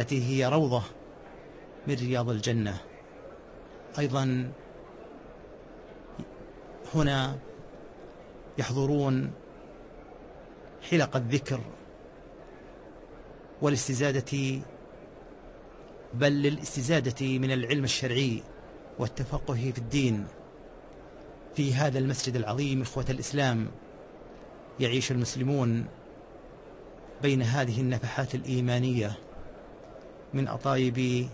التي هي روضة من رياض الجنة. أيضا هنا يحضرون حلق الذكر والاستزادة بل للاستزادة من العلم الشرعي والتفقه في الدين. في هذا المسجد العظيم إخوة الإسلام يعيش المسلمون بين هذه النفحات الإيمانية. من أطايب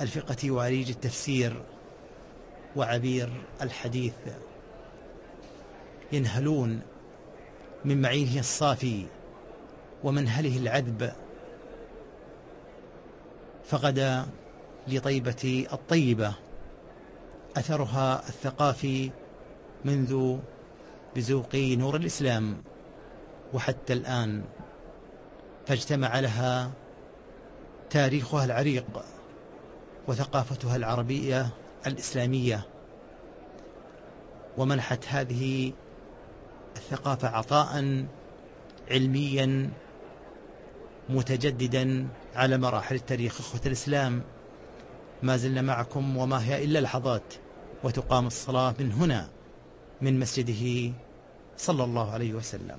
الفقه وعريج التفسير وعبير الحديث. ينهلون من معينه الصافي ومنهله العذب. فغدا لطيبة الطيبة أثرها الثقافي منذ بزوق نور الإسلام. وحتى الآن فاجتمع لها تاريخها العريق وثقافتها العربية الإسلامية. ومنحت هذه الثقافة عطاء علميا متجددا على مراحل التاريخ. إخوة الإسلام ما زلنا معكم وما هي إلا لحظات وتقام الصلاة من هنا من مسجده صلى الله عليه وسلم.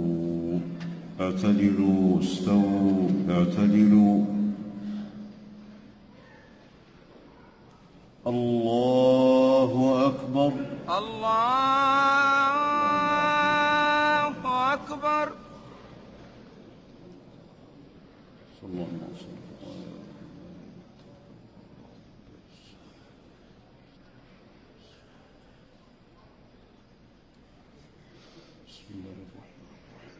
اعتدلوا استووا اعتدلوا. الله أكبر. الله أكبر. صلى الله عليه وسلم. بسم الله الرحمن الرحيم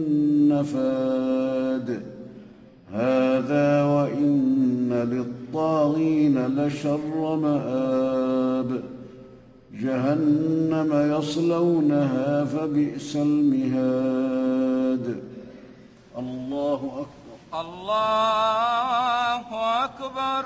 نفاد هذا وإن للطاغين لشر مآب. جهنم يصلونها فبئس المهاد. الله أكبر. الله أكبر.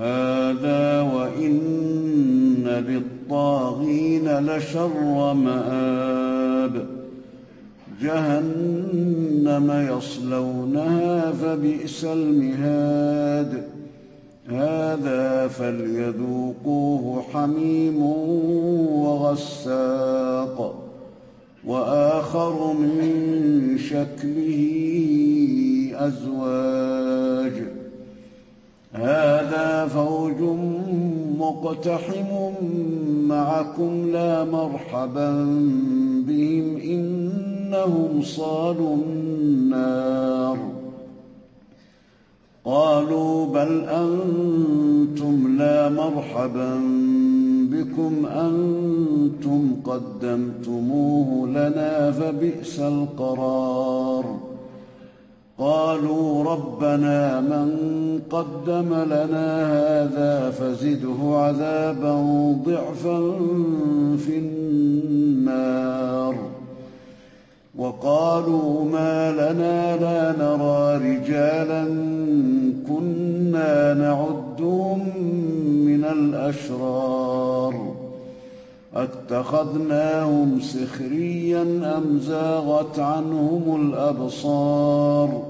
هذا وإن للطاغين لشر مآب. جهنم يصلونها فبئس المهاد. هذا فليذوقوه حميم وغساق. وآخر من شكله أزواج. هذا فوج مقتحم معكم لا مرحبا بهم إنهم صالوا النار. قالوا بل أنتم لا مرحبا بكم أنتم قدمتموه لنا فبئس القرار. قالوا ربنا من قدم لنا هذا فزده عذابا ضعفا في النار. وقالوا ما لنا لا نرى رجالا كنا نعدهم من الأشرار. أتخذناهم سخريا أم زاغت عنهم الأبصار؟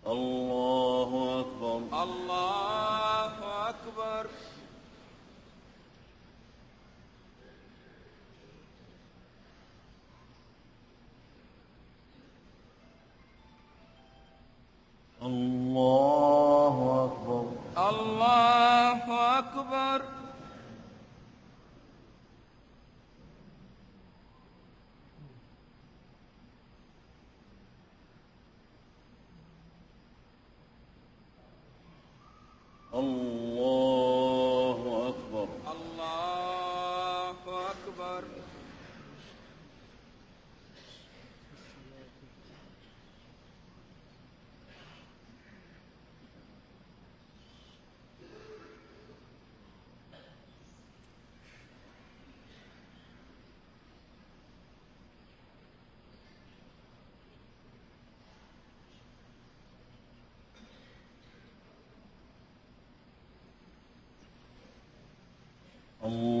الله أكبر. الله Allah. Allah.